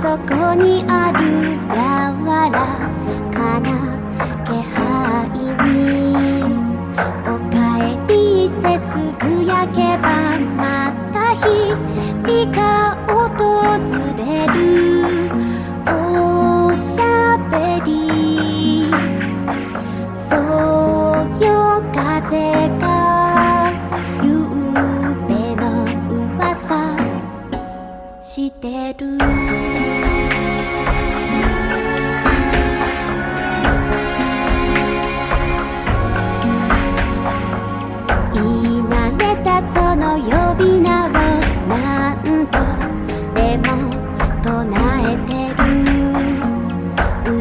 そこにある柔らかな気配におかえりってつぶやけばまた日。々が訪れる。おしゃべり。そうよ風が言うしてる」「言い慣れたその呼び名を何度でも唱えてる」「美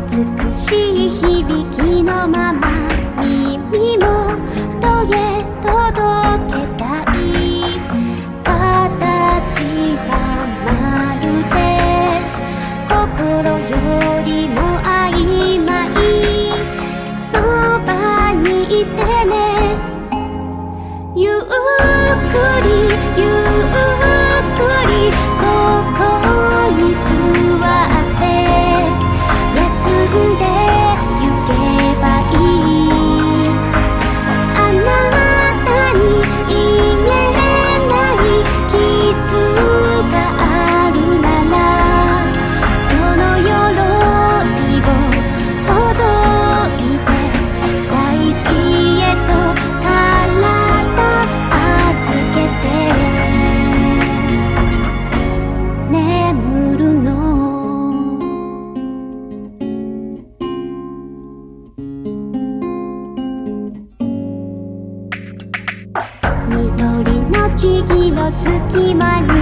しい響きのまま」could you 木々の隙間に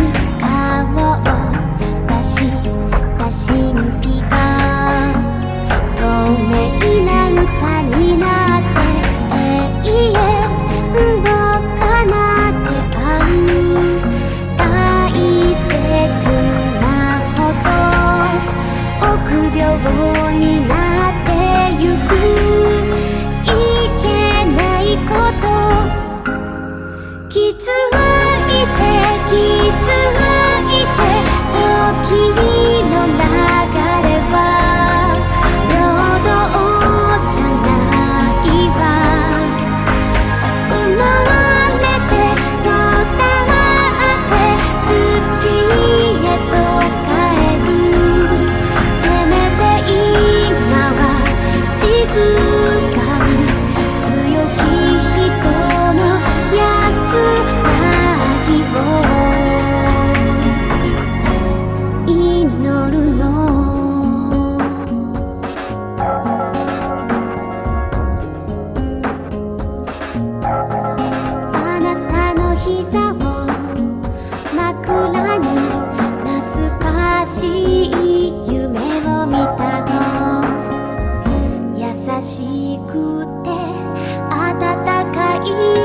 一。